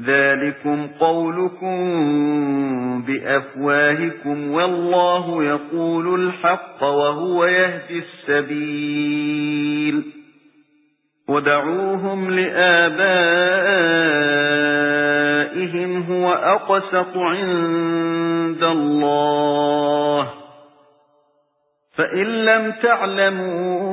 ذَلِكُمْ قَوْلُكُمْ بِأَفْوَاهِكُمْ وَاللَّهُ يَقُولُ الْحَقَّ وَهُوَ يَهْدِي السَّبِيلَ. وَدَعُوهُمْ لِآبَائِهِمْ هُوَ أَقْسَطُ عِندَ اللَّهِ. فَإِن لَّمْ تَعْلَمُوا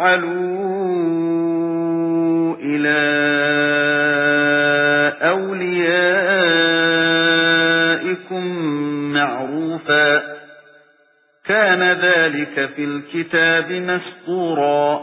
تفعلوا إلى أوليائكم معروفا. كان ذلك في الكتاب مسطورا.